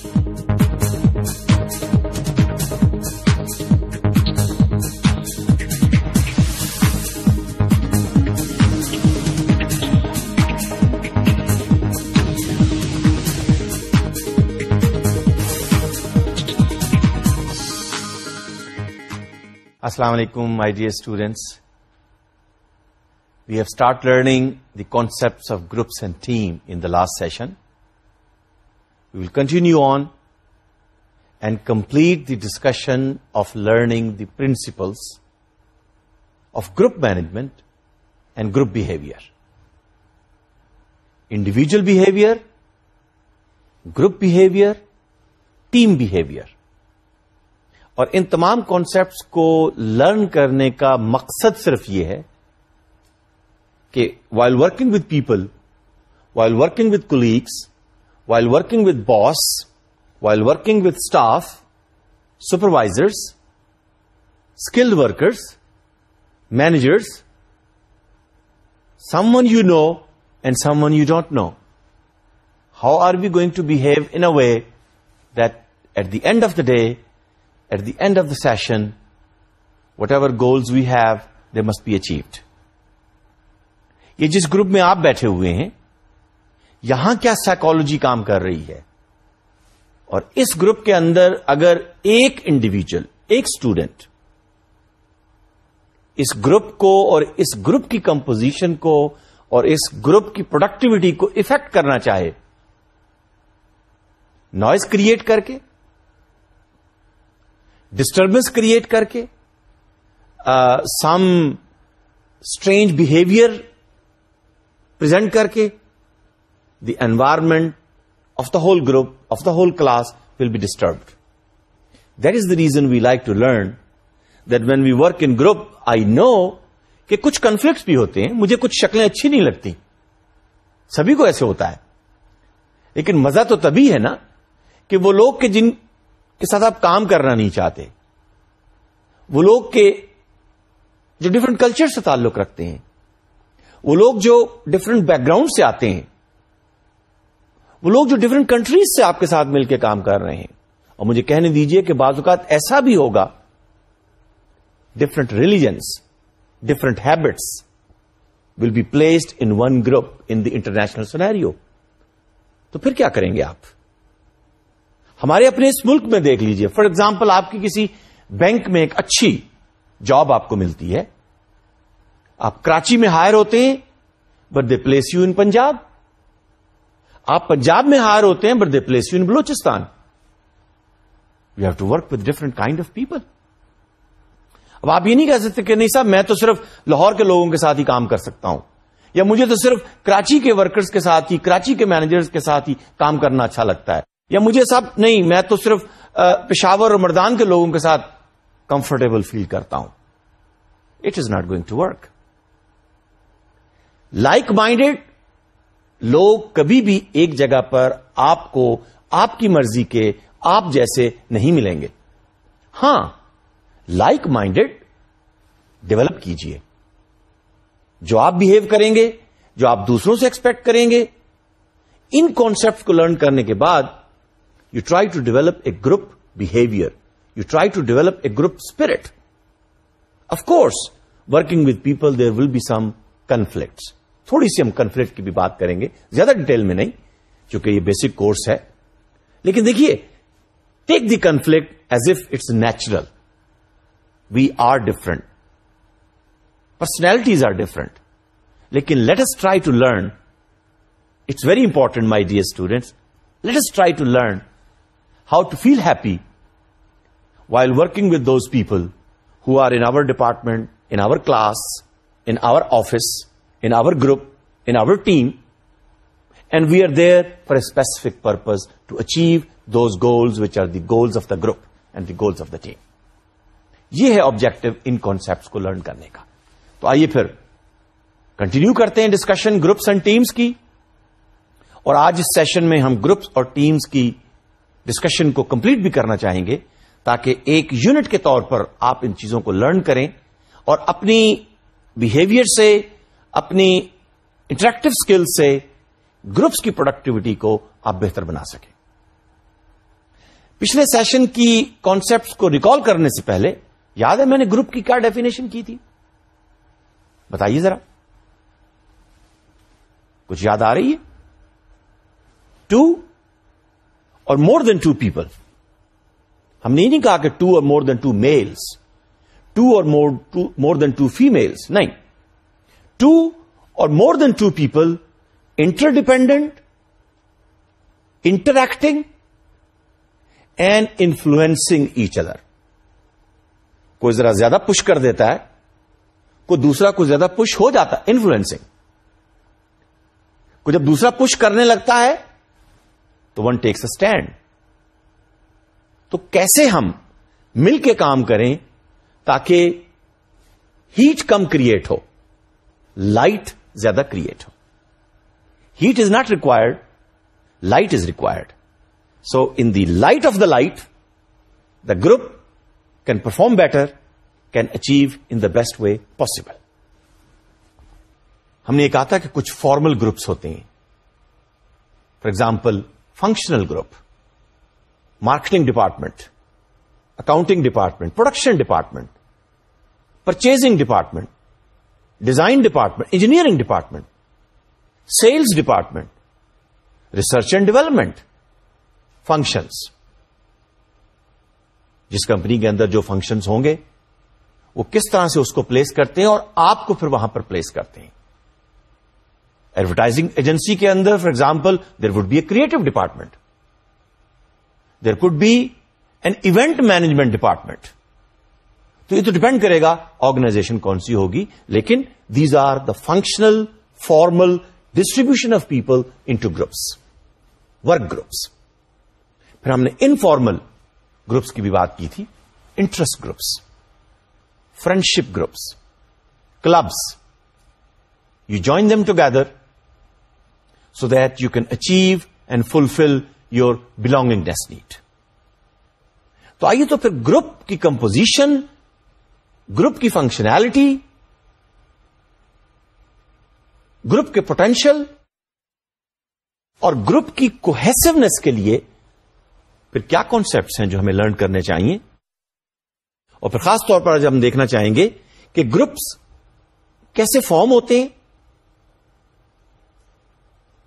السلام علیکم my dear students we have start learning the concepts of groups and team in last session will continue on and complete the discussion of learning the principles of group management and group behaviour individual behaviour group behaviour team behaviour اور ان تمام concepts کو learn کرنے کا مقصد صرف یہ ہے کہ while working with people while working with colleagues while working with boss while working with staff supervisors skill workers managers someone you know and someone you don't know how are you going to behave in a way the end of the day at the end of the session whatever goals we have they must be achieved یہ جس group میں آپ بیٹھے ہوئے ہیں یہاں کیا psychology کام کر رہی ہے اور اس گروپ کے اندر اگر ایک انڈیویجل ایک اسٹوڈینٹ اس گروپ کو اور اس گروپ کی کمپوزیشن کو اور اس گروپ کی پروڈکٹیوٹی کو افیکٹ کرنا چاہے نوائز کریٹ کر کے ڈسٹربنس کریٹ کر کے سم اسٹرینج بہیویئر پرزینٹ کر کے the environment of the whole group of the whole class will be disturbed that is the reason we like to learn that mean we work in group I know کہ کچھ conflicts بھی ہوتے ہیں مجھے کچھ شکلیں اچھی نہیں لگتی سبھی کو ایسے ہوتا ہے لیکن مزہ تو تبھی ہے نا کہ وہ لوگ جن کے ساتھ آپ کام کرنا نہیں چاہتے وہ لوگ کے جو ڈفرنٹ کلچر سے تعلق رکھتے ہیں وہ لوگ جو ڈفرینٹ بیک گراؤنڈ سے آتے ہیں وہ لوگ جو ڈفرنٹ کنٹریز سے آپ کے ساتھ مل کے کام کر رہے ہیں اور مجھے کہنے دیجئے کہ بعض اوقات ایسا بھی ہوگا different religions different habits will be placed in one group in the international scenario تو پھر کیا کریں گے آپ ہمارے اپنے اس ملک میں دیکھ لیجئے فار ایگزامپل آپ کی کسی بینک میں ایک اچھی جاب آپ کو ملتی ہے آپ کراچی میں ہائر ہوتے ہیں but they place you in Punjab آپ پنجاب میں ہائر ہوتے ہیں but they place you in Balochistan we have to work with different kind of people اب آپ یہ نہیں کہہ سکتے کہ نہیں صاحب میں تو صرف لاہور کے لوگوں کے ساتھ ہی کام کر سکتا ہوں یا مجھے تو صرف کراچی کے ورکرز کے ساتھ ہی کراچی کے مینیجرز کے ساتھ ہی کام کرنا اچھا لگتا ہے یا مجھے صاحب نہیں میں تو صرف پشاور اور مردان کے لوگوں کے ساتھ کمفرٹیبل فیل کرتا ہوں it is not going to work like minded لوگ کبھی بھی ایک جگہ پر آپ کو آپ کی مرضی کے آپ جیسے نہیں ملیں گے ہاں لائک مائنڈیڈ ڈیولپ کیجیے جو آپ بہیو کریں گے جو آپ دوسروں سے ایکسپیکٹ کریں گے ان کانسپٹ کو لرن کرنے کے بعد you try to develop a group behaviour you try to develop a group spirit of course working with people there will be some conflicts تھوڑی سی ہم کنفلکٹ کی بھی بات کریں گے زیادہ ڈیٹیل میں نہیں چونکہ یہ بیسک کورس ہے لیکن دیکھیے take the conflict as if it's natural we are different personalities are different لیکن let's try to learn it's very important my dear let's try to learn how to feel happy while working with those people who are in our department in our class in our office our group in our team and we are for for a specific purpose to achieve those which are the goals of the group and the goals of the team یہ ہے objective ان concept کو learn کرنے کا تو آئیے پھر continue کرتے ہیں ڈسکشن گروپس اینڈ ٹیمس کی اور آج اس سیشن میں ہم گروپس اور ٹیمس کی ڈسکشن کو کمپلیٹ بھی کرنا چاہیں گے تاکہ ایک یونٹ کے طور پر آپ ان چیزوں کو لرن کریں اور اپنی بہیویئر سے اپنی انٹریکٹو اسکل سے گروپس کی پروڈکٹیوٹی کو آپ بہتر بنا سکیں پچھلے سیشن کی کانسپٹ کو ریکال کرنے سے پہلے یاد ہے میں نے گروپ کی کیا ڈیفینیشن کی تھی بتائیے ذرا کچھ یاد آ رہی ہے two or more than two people ہم نے یہ نہیں کہا کہ two or more than two males two or more than two families نہیں two or more than two people interdependent interacting and influencing each other کوئی ذرا زیادہ پش کر دیتا ہے کوئی دوسرا کو زیادہ پش ہو جاتا ہے انفلوئنسنگ کو جب دوسرا پش کرنے لگتا ہے تو ون ٹیکس اے اسٹینڈ تو کیسے ہم مل کے کام کریں تاکہ ہیٹ کم کریٹ ہو لائٹ زیادہ create who heat is not required light is required so in the light of the light the group can perform better can achieve in the best way possible ہم نے یہ کہا تھا کہ کچھ فارمل گروپس ہوتے ہیں for example functional group marketing department accounting department production department purchasing department design department engineering department sales department research and development functions جس کمپنی کے اندر جو فنکشنس ہوں گے وہ کس طرح سے اس کو پلیس کرتے ہیں اور آپ کو پھر وہاں پر پلیس کرتے ہیں ایڈورٹائزنگ ایجنسی کے اندر for example there would be a creative department there could be an event management department تو یہ تو ڈیپینڈ کرے گا آرگنائزیشن کون سی ہوگی لیکن these are the functional formal distribution of people into groups work groups پھر ہم نے انفارمل گروپس کی بھی بات کی تھی interest groups friendship groups clubs you join them together so that you can achieve and fulfil your belonging ڈیسٹ net تو آئیے تو پھر گروپ کی کمپوزیشن گروپ کی فنکشنالٹی گروپ کے پوٹینشیل اور گروپ کی کوہیسونیس کے لیے پھر کیا کانسیپٹس ہیں جو ہمیں لرن کرنے چاہیے اور پھر خاص طور پر ہم دیکھنا چاہیں گے کہ گروپس کیسے فارم ہوتے ہیں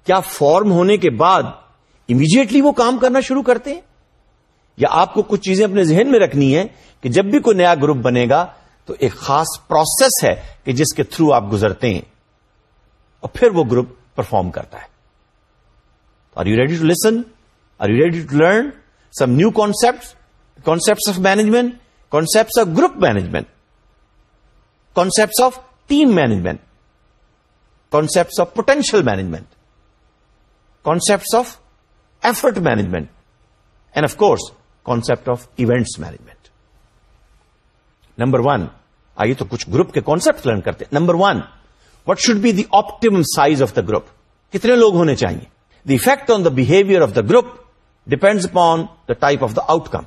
کیا فارم ہونے کے بعد امیڈیٹلی وہ کام کرنا شروع کرتے ہیں یا آپ کو کچھ چیزیں اپنے ذہن میں رکھنی ہے کہ جب بھی کوئی نیا گروپ بنے گا تو ایک خاص پروسیس ہے کہ جس کے تھرو آپ گزرتے ہیں اور پھر وہ گروپ پرفارم کرتا ہے are you ready to listen are you ready to learn some new concept concept of management concept of group management concept of team management concept of potential management concept of effort management and of course concept of events management number one آئیے تو کچھ group کے concept learn کرتے number one what should be the optimum size of the group کتنے لوگ ہونے چاہیے the effect on the behaviour of the group depend upon the type of the outcome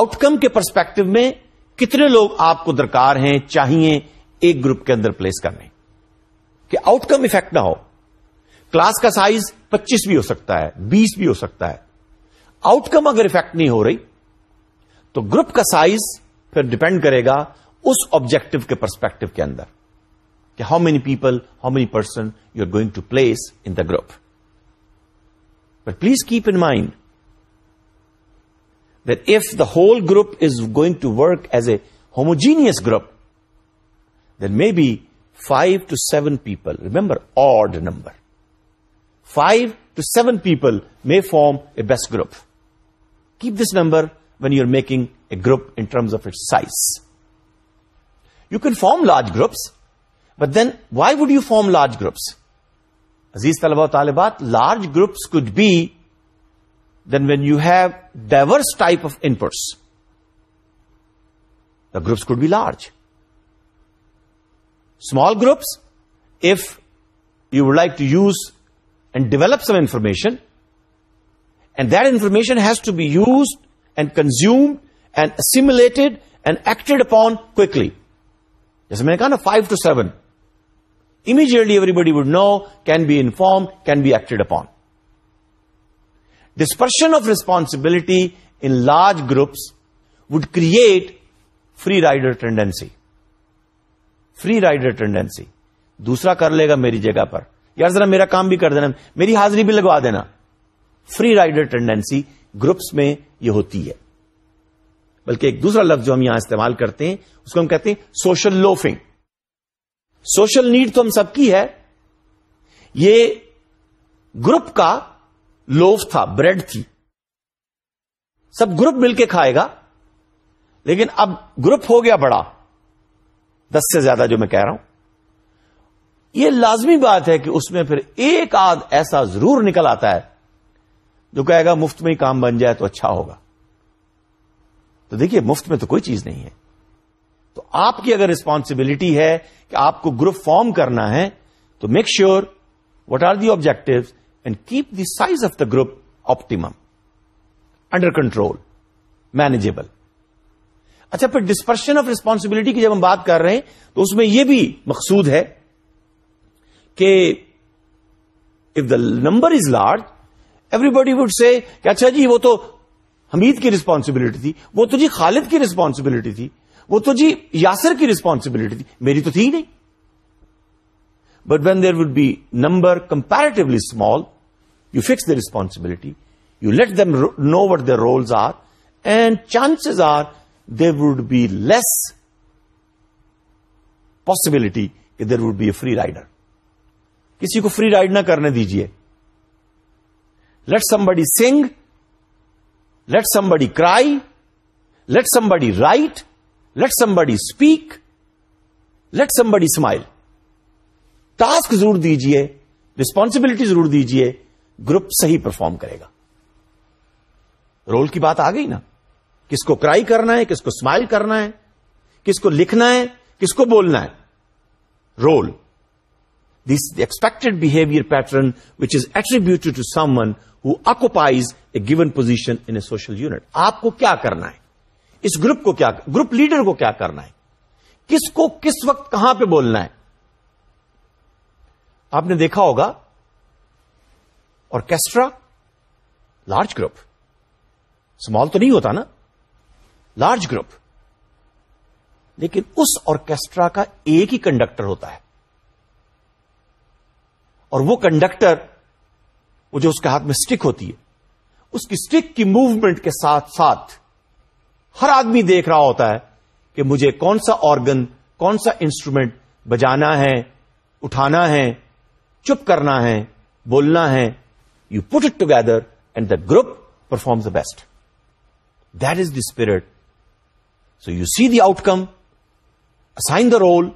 outcome کے پرسپیکٹو میں کتنے لوگ آپ کو درکار ہیں چاہیے ایک گروپ کے اندر پلیس کرنے کہ آؤٹ کم افیکٹ نہ ہو کلاس کا سائز پچیس بھی ہو سکتا ہے بیس بھی ہو سکتا ہے آؤٹ کم اگر افیکٹ نہیں ہو رہی تو گروپ کا سائز پھر ڈیپینڈ کرے گا اس آبجیکٹو کے پرسپیکٹو کے اندر کہ how many people how many person you are going to place in the group but please keep in mind that if the whole group is going to work as a homogeneous group then may be five to seven people remember odd number five to seven people may form a best group keep this number when you are making group in terms of it size you can form large groups but then why would you form large groups عزیز طلبا و طالبات large groups could be then when you have diverse type of input the groups could be large small groups if you would like to use and develop some information and that information has to be use and consumed upon کلی جیس نا five seven immediately everybody would know can be inform can be acted upon dispersion of responsibility in large groups would create free rider tendency free rider tendency دوسرا کر لے گا میری جگہ پر یار ذرا میرا کام بھی کر دینا میری حاضری بھی لگوا دینا فری رائڈر ٹینڈینسی گروپس میں یہ ہوتی ہے بلکہ ایک دوسرا لفظ جو ہم یہاں استعمال کرتے ہیں اس کو ہم کہتے ہیں سوشل لوفنگ سوشل نیڈ تو ہم سب کی ہے یہ گروپ کا لوف تھا بریڈ تھی سب گروپ مل کے کھائے گا لیکن اب گروپ ہو گیا بڑا دس سے زیادہ جو میں کہہ رہا ہوں یہ لازمی بات ہے کہ اس میں پھر ایک آدھ ایسا ضرور نکل آتا ہے جو کہے گا مفت میں کام بن جائے تو اچھا ہوگا تو دیکھیے مفت میں تو کوئی چیز نہیں ہے تو آپ کی اگر ریسپانسبلٹی ہے کہ آپ کو گروپ فارم کرنا ہے تو make sure what are the objective and keep the size of the group optimum under control manageable اچھا پھر ڈسپرشن آف ریسپانسبلٹی کی جب ہم بات کر رہے ہیں تو اس میں یہ بھی مقصود ہے کہ if the number is large everybody would say کہ اچھا جی وہ تو حمید کی رسپانسبلٹی تھی وہ تو جی خالد کی رسپانسبلٹی تھی وہ تو جی یاسر کی رسپانسبلٹی تھی میری تو تھی نہیں but when there would be number comparatively small you fix the responsibility you let them know what the rules are and chances are would be less possibility کہ there would be a free rider کسی کو free ride نہ کرنے دیجیے let somebody sing let somebody cry let سم بڑی write let somebody speak let somebody smile task ضرور دیجیے responsibility ضرور دیجیے گروپ صحیح پرفارم کرے گا رول کی بات آ گئی نا کس کو کرائی کرنا ہے کس کو اسمائل کرنا ہے کس کو لکھنا ہے کس کو بولنا ہے role this expected behaviour pattern which is attributed to someone occupies a given position in a social unit آپ کو کیا کرنا ہے اس گروپ کو کیا گروپ لیڈر کو کیا کرنا ہے کس کو کس وقت کہاں پہ بولنا ہے آپ نے دیکھا ہوگا آرکیسٹرا لارج گروپ اسمال تو نہیں ہوتا نا لارج گروپ لیکن اس آرکیسٹرا کا ایک ہی کنڈکٹر ہوتا ہے اور وہ کنڈکٹر وہ جو اس کے ہاتھ میں اسٹک ہوتی ہے اس کی اسٹک کی موومنٹ کے ساتھ ساتھ ہر آدمی دیکھ رہا ہوتا ہے کہ مجھے کون سا آرگن کون سا انسٹرومینٹ بجانا ہے اٹھانا ہے چپ کرنا ہے بولنا ہے you put it together and the group perform the best that is the spirit so you see the outcome assign the role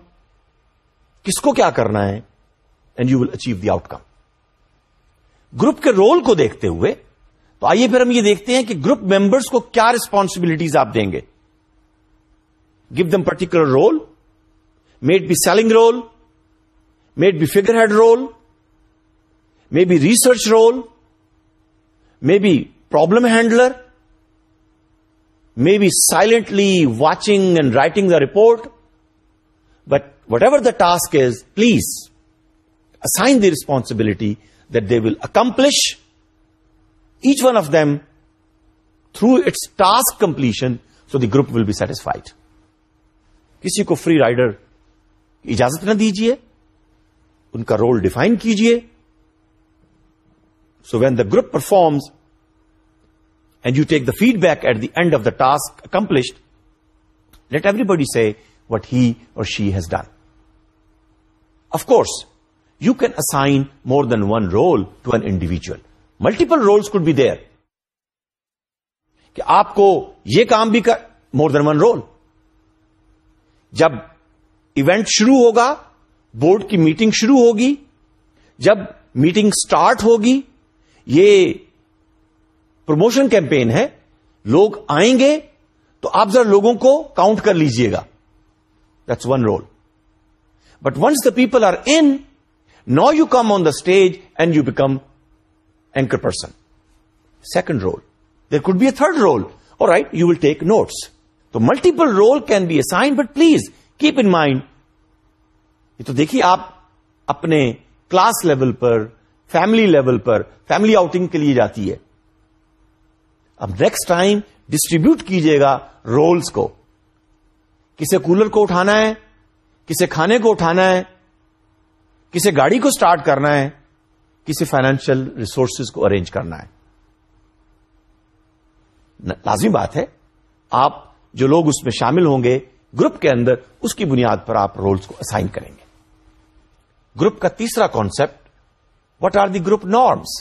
کس کو کیا کرنا ہے and you will achieve the outcome group کے رول کو دیکھتے ہوئے تو آئیے پھر ہم یہ دیکھتے ہیں کہ گروپ ممبرس کو کیا ریسپانسبلٹیز آپ دیں گے give them particular role might be selling role might be figure head role may be research role may be problem handler may be silently watching and writing the report but whatever the task is please assign the responsibility that they will accomplish each one of them through its task completion so the group will be satisfied کسی کو free rider اجازت نہ دیجیے ان کا role define کیجیے so when the group performs and you take the feedback at the end of the task accomplished let everybody say what he or she has done of course you can assign more than one role to an individual multiple could could there کہ آپ کو یہ کام بھی کر more than one role جب event شروع ہوگا بورڈ کی میٹنگ شروع ہوگی جب میٹنگ اسٹارٹ ہوگی یہ پروموشن کیمپین ہے لوگ آئیں گے تو آپ ذرا لوگوں کو کاؤنٹ کر لیجئے گا this one role but once the people are in no you come on the stage and you become anchor person second role there could be a third role or right you will take notes تو multiple role can be assign but please keep in mind یہ تو دیکھیے آپ اپنے class level پر family level پر family outing کے لیے جاتی ہے اب نیکسٹ ٹائم ڈسٹریبیوٹ کیجیے گا رولس کو کسی کولر کو اٹھانا ہے کسی کھانے کو اٹھانا ہے کسی گاڑی کو اسٹارٹ کرنا ہے کسی فائنینشیل ریسورسز کو ارینج کرنا ہے لازمی بات ہے آپ جو لوگ اس میں شامل ہوں گے گروپ کے اندر اس کی بنیاد پر آپ رولز کو اسائن کریں گے گروپ کا تیسرا concept what are the group norms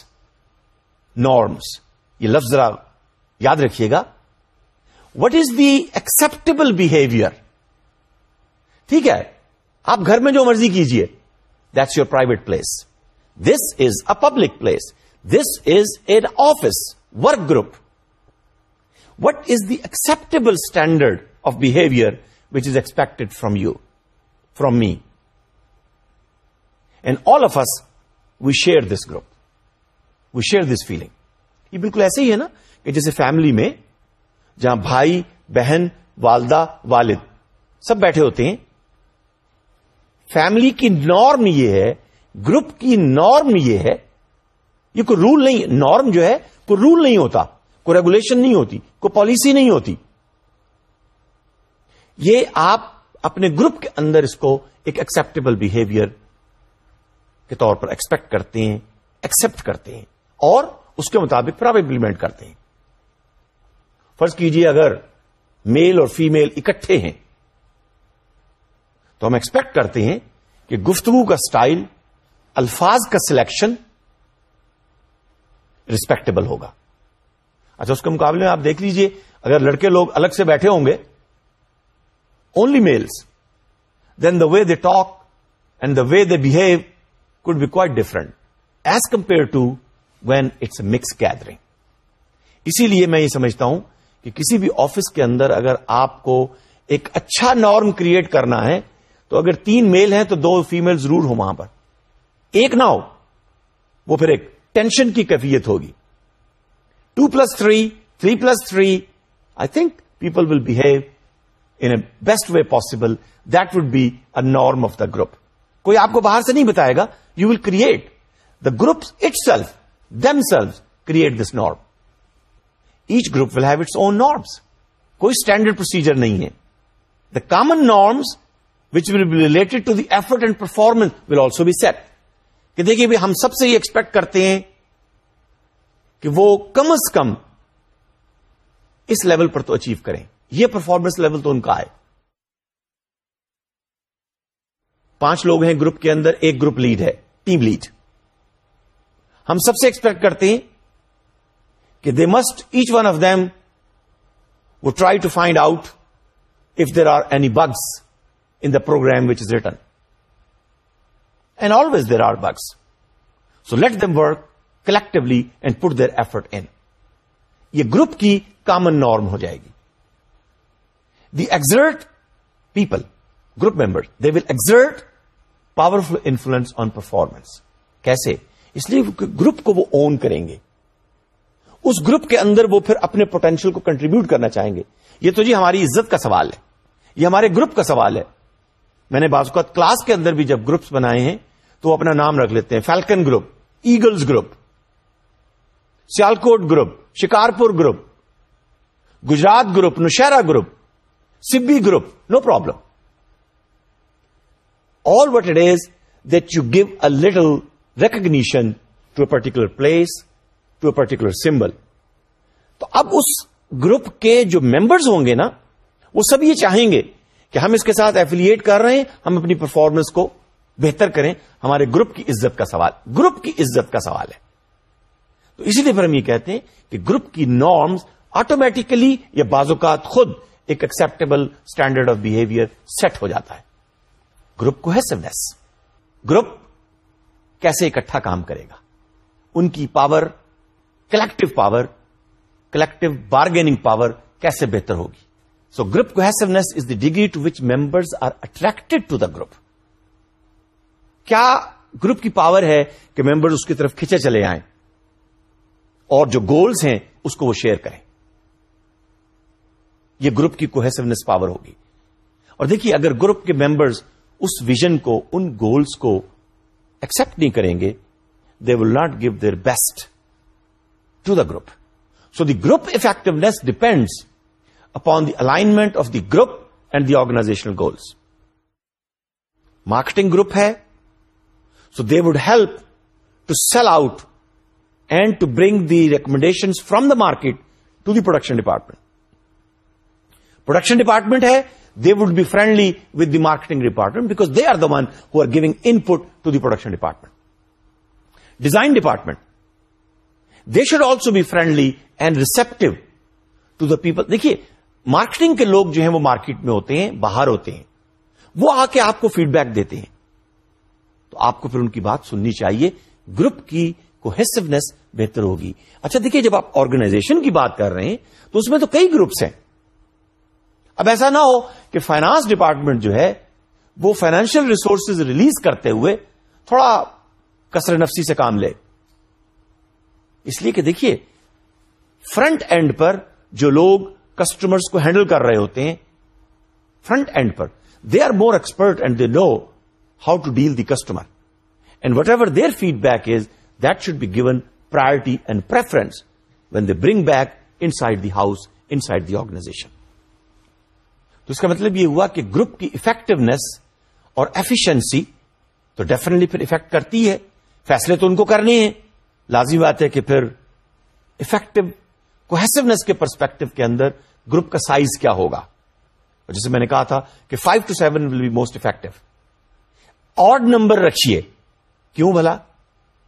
norms یہ لفظ ذرا یاد رکھیے گا what is the acceptable behaviour ٹھیک ہے آپ گھر میں جو مرضی کیجیے private place this is a public place this is an office work group what is the acceptable standard of behaviour which is expect from you from me and all of us we share this group we share this feeling یہ بالکل ایسے ہی ہے نا کہ جیسے family میں جہاں بھائی بہن والدہ والد سب بیٹھے ہوتے ہیں فیملی کی نارم یہ ہے گروپ کی نارم یہ ہے یہ کوئی رول نہیں نارم جو ہے کوئی رول نہیں ہوتا کوئی ریگولیشن نہیں ہوتی کوئی پالیسی نہیں ہوتی یہ آپ اپنے گروپ کے اندر اس کو ایک ایکسپٹیبل بہیویئر کے طور پر ایکسپیکٹ کرتے ہیں ایکسپٹ کرتے ہیں اور اس کے مطابق پھر آپ امپلیمنٹ کرتے ہیں فرض کیجئے اگر میل اور فیمل اکٹھے ہیں تو ہم ایکسپیکٹ کرتے ہیں کہ گفتگو کا سٹائل الفاظ کا سلیکشن ریسپیکٹبل ہوگا اچھا اس کے مقابلے میں آپ دیکھ لیجئے اگر لڑکے لوگ الگ سے بیٹھے ہوں گے only males then the way they talk and the way they behave could be quite different as compare to when it's mix gathering اسی لیے میں یہ سمجھتا ہوں کہ کسی بھی آفس کے اندر اگر آپ کو ایک اچھا نارم کریٹ کرنا ہے تو اگر تین میل ہیں تو دو فیمل ضرور ہو وہاں پر ایک نہ ہو وہ پھر ایک ٹینشن کی کیفیت ہوگی two plus three three plus three I think people will behave in a best way possible that would be a norm of the group کوئی آپ کو باہر سے نہیں بتائے گا you will create the group itself them self create this norm each group will have its own norms کوئی standard procedure نہیں ہے the common norms will related to the effort and performance will also be set کہ دیکھیے بھی ہم سب سے یہ ایکسپیکٹ کرتے ہیں کہ وہ کم از کم اس لیول پر تو اچیو کریں یہ پرفارمنس لیول تو ان کا ہے پانچ لوگ ہیں گروپ کے اندر ایک گروپ لیڈ ہے ٹیم لیڈ ہم سب سے ایکسپیکٹ کرتے ہیں کہ they must each one of them who try to find out if there are any bugs program which is written and always there are bugs so let work collectively and put their effort in یہ group کی common norm ہو جائے گی the exert people group member they will exert powerful influence on performance کیسے اس لیے group کو وہ اون کریں گے اس گروپ کے اندر وہ پھر اپنے پوٹینشیل کو کنٹریبیوٹ کرنا چاہیں گے یہ تو جی ہماری عزت کا سوال ہے یہ ہمارے گروپ کا سوال ہے میں نے بعض اوقات کلاس کے اندر بھی جب گروپس بنائے ہیں تو اپنا نام رکھ لیتے ہیں falcon group eagles group Sialkot group Shikarpur group Gujrat group Nowshera group سبھی group no problem all what it is that you give a little recognition to a particular place to a particular symbol تو اب اس group کے جو members ہوں گے نا وہ سب یہ چاہیں گے کہ ہم اس کے ساتھ ایفیلیٹ کر رہے ہیں ہم اپنی پرفارمنس کو بہتر کریں ہمارے گروپ کی عزت کا سوال گروپ کی عزت کا سوال ہے تو اسی لیے پھر ہم یہ کہتے ہیں کہ گروپ کی نارمز آٹومیٹیکلی یا بعض اوقات خود ایک acceptable standard of behaviour set ہو جاتا ہے گروپ کو ہے سم گروپ کیسے اکٹھا کام کرے گا ان کی power collective power collective bargaining power کیسے بہتر ہوگی so group cohesiveness is the degree to which members are attracted to the group کیا گروپ کی پاور ہے کہ ممبر اس کی طرف کھینچے چلے آئیں اور جو گولز ہیں اس کو وہ شیئر کریں یہ گروپ کی کوہیسونیس پاور ہوگی اور دیکھیے اگر گروپ کے ممبرز اس ویژن کو ان گولز کو ایکسپٹ نہیں کریں گے they will not give their best to the group so the group effectiveness depends upon the alignment of the group and the organisational goals marketing group ہے so they would help to sell out and to bring the recommendation from the market to the production department production department ہے they would be friendly with the marketing department because they are the one who giving input to the production department design department they should also be friendly and receptive to the people دیکھیے marketing کے لوگ جو ہیں وہ market میں ہوتے ہیں باہر ہوتے ہیں وہ آ کے آپ کو فیڈ بیک دیتے ہیں تو آپ کو پھر ان کی بات سننی چاہیے گروپ کی کوہیسونیس بہتر ہوگی اچھا دیکھیے جب آپ آرگنائزیشن کی بات کر رہے ہیں تو اس میں تو کئی گروپس ہیں اب ایسا نہ ہو کہ فائنانس ڈپارٹمنٹ جو ہے وہ فائنینشیل ریسورسز ریلیز کرتے ہوئے تھوڑا کثر نفسی سے کام لے اس لیے کہ دیکھیے فرنٹ اینڈ پر جو لوگ کسٹمرس کو ہینڈل کر رہے ہوتے ہیں front end per they are more expert and they know how to deal the customer and whatever their feedback is that should be given priority and preference when they bring back inside the house inside the organisation تو اس کا مطلب یہ ہوا کہ group کی effectiveness اور efficiency تو ڈیفینیٹلی پھر افیکٹ کرتی ہے فیصلے تو ان کو کرنے ہیں لازمی بات ہے کہ پھر افیکٹو کوہیسونیس کے پرسپیکٹو کے اندر گروپ کا سائز کیا ہوگا اور میں نے کہا تھا کہ five to seven will be most effective odd number رکھیے کیوں بھلا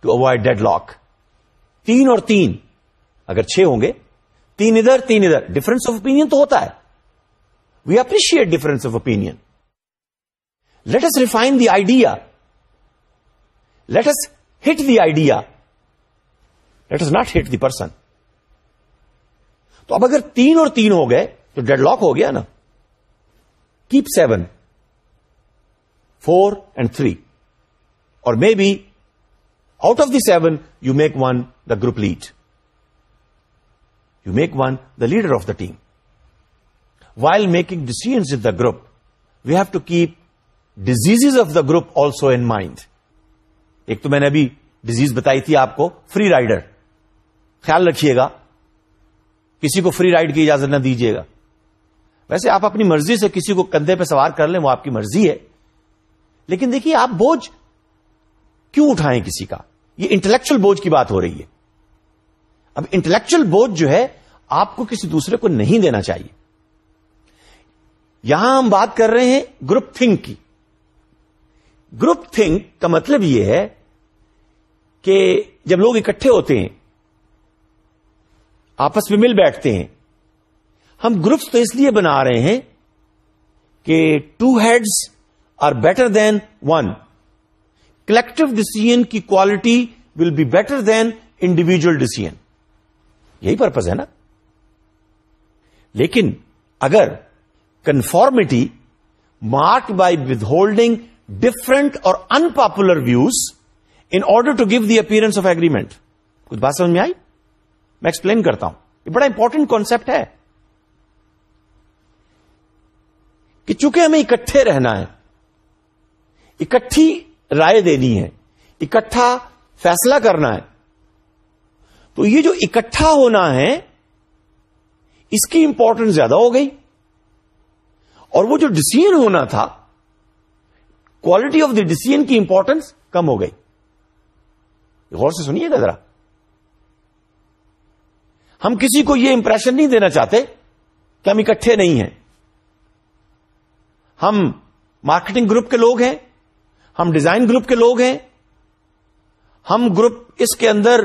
ٹو اوائڈ ڈیڈ لاک تین اور تین اگر چھ ہوں گے تین ادھر تین ادھر ڈفرنس آف اوپین تو ہوتا ہے we appreciate difference of open let's refine the idea let's hit the idea let's not hit the person تو اب اگر تین اور تین ہو گئے تو ڈیڈ لاک ہو گیا نا keep seven four and three or may be out of the seven you make one the group lead you make one the leader of the team while making decision in the group we have to keep desires of the group also in mind ایک تو میں نے ابھی disease بتائی تھی آپ کو free rider خیال رکھیے گا کسی کو فری رائڈ کی اجازت نہ دیجیے گا ویسے آپ اپنی مرضی سے کسی کو کندھے پہ سوار کر لیں وہ آپ کی مرضی ہے لیکن دیکھیے آپ بوجھ کیوں اٹھائیں کسی کا یہ انٹلیکچل بوجھ کی بات ہو رہی ہے اب انٹلیکچل بوجھ جو ہے آپ کو کسی دوسرے کو نہیں دینا چاہیے یہاں ہم بات کر رہے ہیں گروپ تھنک کی گروپ تھنک کا مطلب یہ ہے کہ جب لوگ اکٹھے ہوتے ہیں آپس میں مل بیٹھتے ہیں ہم گروپس تو اس لیے بنا رہے ہیں کہ two heads are better than one collective decision کی quality will be better than individual decision یہی پرپز ہے نا لیکن اگر conformity mark by withholding different اور unpopular views in order to give the appearance of agreement کچھ بات سمجھ میں آئی میں ایکسپلین کرتا ہوں یہ بڑا امپورٹنٹ کانسپٹ ہے کہ چونکہ ہمیں اکٹھے رہنا ہے اکٹھی رائے دینی ہے اکٹھا فیصلہ کرنا ہے تو یہ جو اکٹھا ہونا ہے اس کی امپورٹنس زیادہ ہو گئی اور وہ جو ڈسیزن ہونا تھا کوالٹی آف دی ڈسیزن کی امپورٹنس کم ہو گئی غور سے سنیے نا ذرا ہم کسی کو یہ امپریشن نہیں دینا چاہتے کہ ہم اکٹھے نہیں ہیں ہم مارکیٹنگ گروپ کے لوگ ہیں ہم ڈیزائن گروپ کے لوگ ہیں ہم گروپ اس کے اندر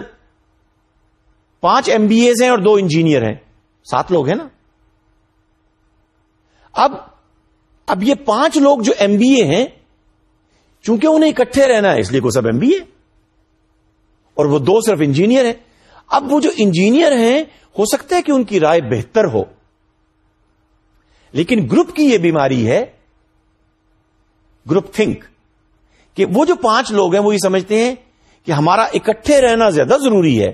پانچ ایم بی ایز ہیں اور دو انجینئر ہیں سات لوگ ہیں نا اب اب یہ پانچ لوگ جو ایم بی اے ہیں چونکہ انہیں اکٹھے رہنا ہے اس لیے کو سب ایم بی اے اور وہ دو صرف انجینئر ہیں اب وہ جو انجینئر ہیں ہو سکتا ہے کہ ان کی رائے بہتر ہو لیکن گروپ کی یہ بیماری ہے گروپ تھنک کہ وہ جو پانچ لوگ ہیں وہ یہ سمجھتے ہیں کہ ہمارا اکٹھے رہنا زیادہ ضروری ہے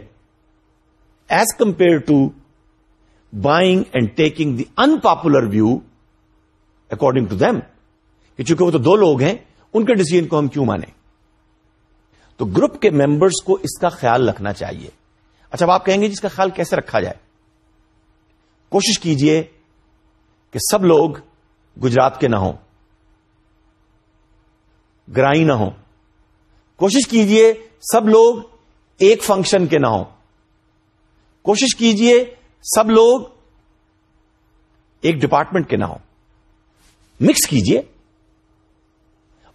as compared to buying and taking the unpopular view according to them کہ چونکہ وہ تو دو لوگ ہیں ان کے ڈیسیزن کو ہم کیوں مانیں تو گروپ کے ممبرس کو اس کا خیال رکھنا چاہیے اچھا آپ کہیں گے جس کا خیال کیسے رکھا جائے کوشش کیجئے کہ سب لوگ گجرات کے نہ ہوں گرائی نہ ہوں کوشش کیجئے سب لوگ ایک فنکشن کے نہ ہوں کوشش کیجئے سب لوگ ایک ڈپارٹمنٹ کے نہ ہوں مکس کیجئے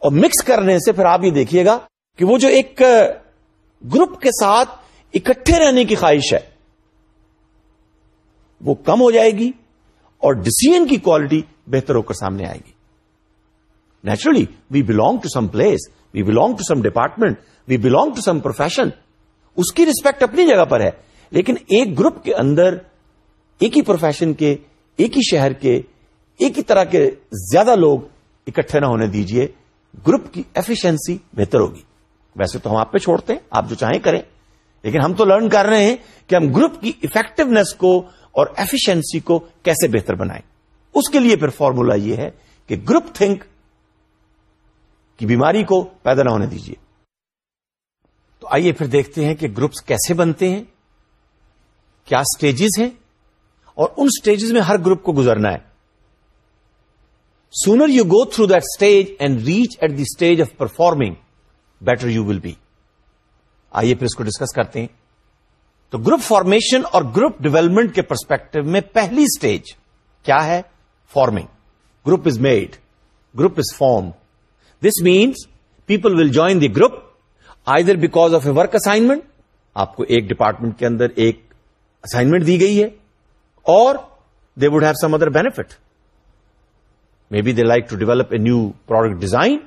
اور مکس کرنے سے پھر آپ یہ دیکھیے گا کہ وہ جو ایک گروپ کے ساتھ اکٹھے رہنے کی خواہش ہے وہ کم ہو جائے گی اور ڈسیزن کی کوالٹی بہتر ہو کر سامنے آئے گی naturally we belong to some place we belong to some department we belong to some profession اس کی ریسپیکٹ اپنی جگہ پر ہے لیکن ایک گروپ کے اندر ایک ہی پروفیشن کے ایک ہی شہر کے ایک ہی طرح کے زیادہ لوگ اکٹھے نہ ہونے دیجئے گروپ کی ایفیشنسی بہتر ہوگی ویسے تو ہم آپ پہ چھوڑتے ہیں آپ جو چاہیں کریں لیکن ہم تو لرن کر رہے ہیں کہ ہم گروپ کی افیکٹونیس کو اور ایفیشنسی کو کیسے بہتر بنائیں اس کے لیے پھر فارمولا یہ ہے کہ گروپ تھنک کی بیماری کو پیدا نہ ہونے دیجیے تو آئیے پھر دیکھتے ہیں کہ گروپس کیسے بنتے ہیں کیا سٹیجز ہیں اور ان سٹیجز میں ہر گروپ کو گزرنا ہے sooner you go through that stage and reach at the stage of performing better you will be آئیے پھر اس کو ڈسکس کرتے ہیں تو گروپ فارمیشن اور گروپ ڈیولپمنٹ کے پرسپیکٹو میں پہلی اسٹیج کیا ہے forming group is made group is formed this means people will join the group either because of a work assignment آپ کو ایک ڈپارٹمنٹ کے اندر ایک اسائنمنٹ دی گئی ہے اور they would have some other benefit maybe they like to develop a new product design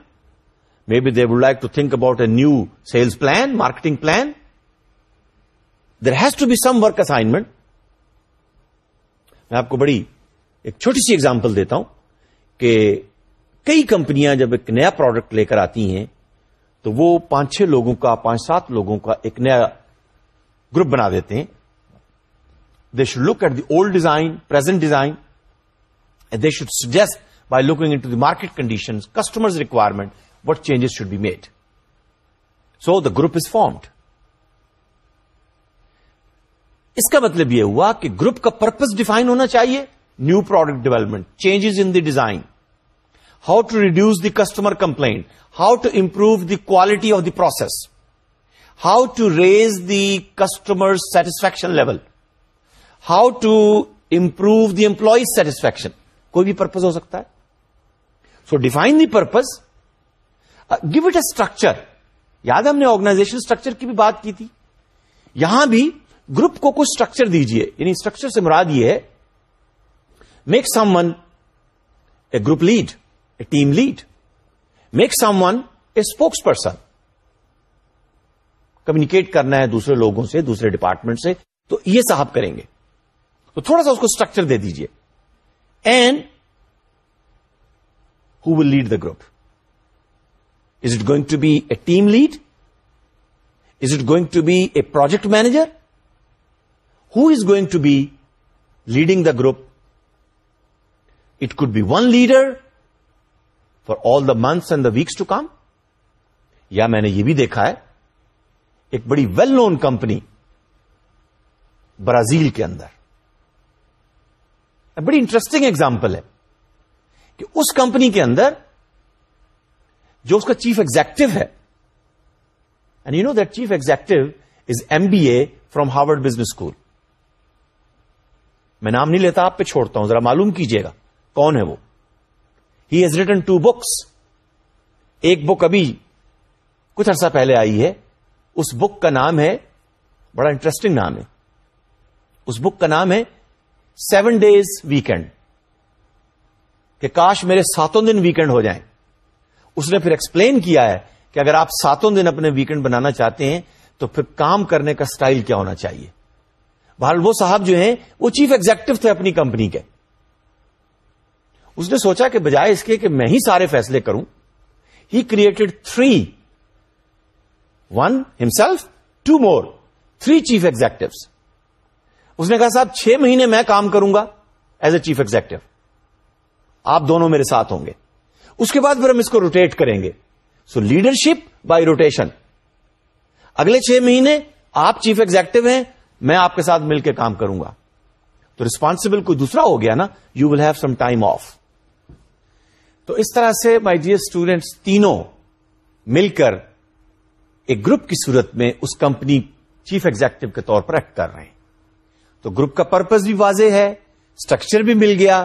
Maybe be they like like to think about a new sales plan marketing plan there has to be some work assignment میں آپ کو بڑی ایک چھوٹی سی example دیتا ہوں کہ کئی کمپنیاں جب ایک نیا پروڈکٹ لے کر آتی ہیں تو وہ پانچ چھ لوگوں کا پانچ سات لوگوں کا ایک نیا گروپ بنا دیتے ہیں they should look at the old design present design they should suggest by looking into the market condition customer requirement what changes should be made so the group is formed اس کا مطلب یہ ہوا کہ group کا purpose define ہونا چاہیے new product development changes in the design how to reduce the customer complaint how to improve the quality of the process how to raise the customer satisfaction level how to improve the employees satisfaction کوئی بھی purpose ہو سکتا ہے so define the purpose give it a structure یاد ہم نے organization structure کی بھی بات کی تھی یہاں بھی گروپ کو کچھ اسٹرکچر دیجیے یعنی اسٹرکچر سے مراد یہ ہے make someone a group lead a team lead make someone a spokesperson communicate کرنا ہے دوسرے لوگوں سے دوسرے ڈپارٹمنٹ سے تو یہ صاحب کریں گے تو تھوڑا سا اس کو اسٹرکچر دے دیجیے and who will lead the group it going to be a team lead is it going to be a project manager who is going to be leading the group it could be one leader for all the months and the weeks to come یا میں نے یہ بھی دیکھا ہے ایک بڑی well known company Brazil کے اندر بڑی انٹرسٹنگ ایگزامپل ہے کہ اس کمپنی کے اندر جو اس کا چیف ایگزیکٹو ہے and you know that chief executive is M B A from Harvard Business School میں نام نہیں لیتا آپ پہ چھوڑتا ہوں ذرا معلوم کیجیے گا کون ہے وہ he has written two books ایک بک ابھی کچھ عرصہ پہلے آئی ہے اس بک کا نام ہے بڑا انٹرسٹنگ نام ہے اس بک کا نام ہے سیون ڈیز ویکینڈ کہ کاش میرے ساتوں دن ویکینڈ ہو جائیں اس نے پھر ایکسپلین کیا ہے کہ اگر آپ ساتوں دن اپنے ویکینڈ بنانا چاہتے ہیں تو پھر کام کرنے کا سٹائل کیا ہونا چاہیے بہرحال وہ صاحب جو ہیں وہ چیف ایگزیکٹو تھے اپنی کمپنی کے اس نے سوچا کہ بجائے اس کے کہ میں ہی سارے فیصلے کروں he created three one himself two more three chief executive اس نے کہا صاحب چھ مہینے میں کام کروں گا ایز اے چیف ایگزیکٹو آپ دونوں میرے ساتھ ہوں گے اس کے بعد پھر ہم اس کو روٹیٹ کریں گے سو لیڈرشپ بائی روٹیشن اگلے چھ مہینے آپ چیف ایگزیکٹو ہیں میں آپ کے ساتھ مل کے کام کروں گا تو ریسپانسبل کوئی دوسرا ہو گیا نا you will have some time off تو اس طرح سے مائی ڈیئر اسٹوڈینٹس تینوں مل کر ایک گروپ کی صورت میں اس کمپنی چیف ایگزیکٹو کے طور پر ایکٹ کر رہے ہیں تو گروپ کا پرپز بھی واضح ہے اسٹرکچر بھی مل گیا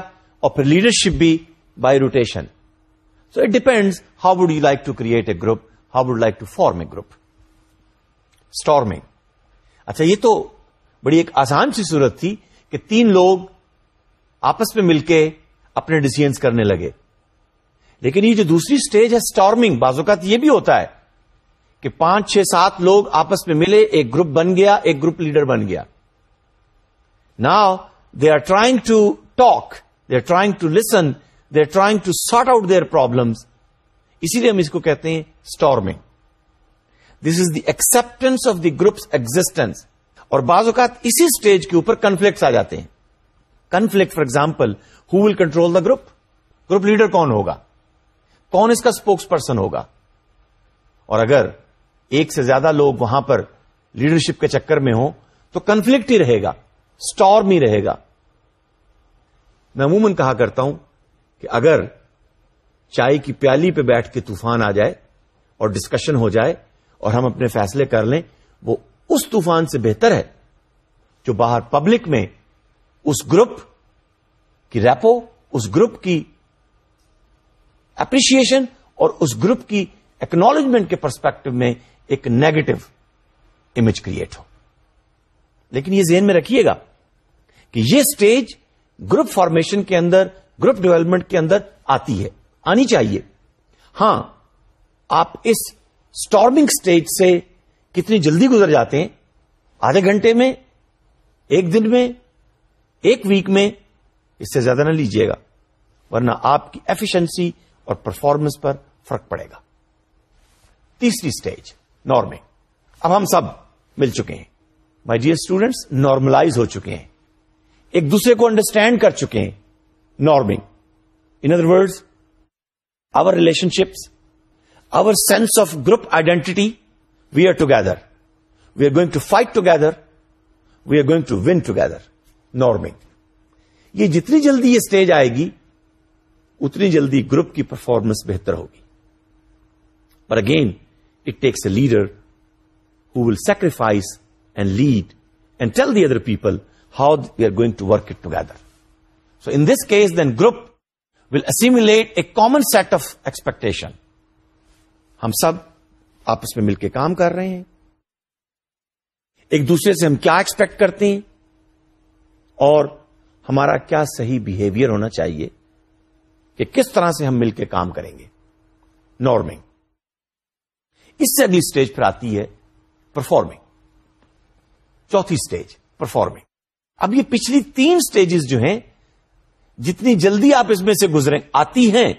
اور پھر لیڈرشپ بھی by rotation so it depend how would you like to create a group how would like to form a group storming اچھا یہ تو بڑی ایک آسان سی صورت تھی کہ تین لوگ آپس میں مل کے اپنے ڈسیجنس کرنے لگے لیکن یہ جو دوسری اسٹیج ہے اسٹارمنگ بازو کا یہ بھی ہوتا ہے کہ پانچ چھ سات لوگ آپس میں ملے ایک گروپ بن گیا ایک گروپ لیڈر بن گیا now they are trying to talk they are trying to listen they trying to sort out their problems اسی لیے ہم اس کو کہتے ہیں اسٹارمنگ میں this is the acceptance of the groups existence اور بعض اوقات اسی اسٹیج کے اوپر کنفلکٹس آ جاتے ہیں conflict for example who will control the group group leader کون ہوگا کون اس کا اسپوکس پرسن ہوگا اور اگر ایک سے زیادہ لوگ وہاں پر لیڈرشپ کے چکر میں ہوں تو کنفلکٹ ہی رہے گا اسٹارم ہی رہے گا میں عموماً کہا کرتا ہوں کہ اگر چائے کی پیالی پہ بیٹھ کے طوفان آ جائے اور ڈسکشن ہو جائے اور ہم اپنے فیصلے کر لیں وہ اس طوفان سے بہتر ہے جو باہر پبلک میں اس گروپ کی ریپو اس گروپ کی اپریشیشن اور اس گروپ کی ایکنالجمنٹ کے پرسپیکٹو میں ایک نیگیٹو امیج کریٹ ہو لیکن یہ ذہن میں رکھیے گا کہ یہ سٹیج گروپ فارمیشن کے اندر گروپ ڈیولپمنٹ کے اندر آتی ہے آنی چاہیے ہاں آپ اس اسٹارمنگ اسٹیج سے کتنی جلدی گزر جاتے ہیں آدھے گھنٹے میں ایک دن میں ایک ویک میں اس سے زیادہ نہ لیجیے گا ورنہ آپ کی ایفیشنسی اور پرفارمنس پر فرق پڑے گا تیسری اسٹیج نارمنگ اب ہم سب مل چکے ہیں مائی ڈیئر اسٹوڈینٹس نارملائز ہو چکے ہیں ایک دوسرے کو انڈرسٹینڈ کر چکے ہیں norm another words our relationships our sense of group identity we are together we are going to fight together we are گوئگ to win together norming یہ جتنی جلدی یہ اسٹیج آئے گی اتنی جلدی گروپ کی پرفارمنس بہتر ہوگی پر again it takes a leader who will sacrifice and lead and tell the other people how we are going to work it together in this case then group will assimilate a common set of expectation. ہم سب آپس میں مل کے کام کر رہے ہیں ایک دوسرے سے ہم کیا ایکسپیکٹ کرتے ہیں اور ہمارا کیا صحیح بہیویئر ہونا چاہیے کہ کس طرح سے ہم مل کے کام کریں گے نارمنگ اس سے اگلی اسٹیج پر آتی ہے پرفارمنگ چوتھی اسٹیج پرفارمنگ اب یہ پچھلی تین اسٹیجز جو ہیں جتنی جلدی آپ اس میں سے گزریں آتی ہیں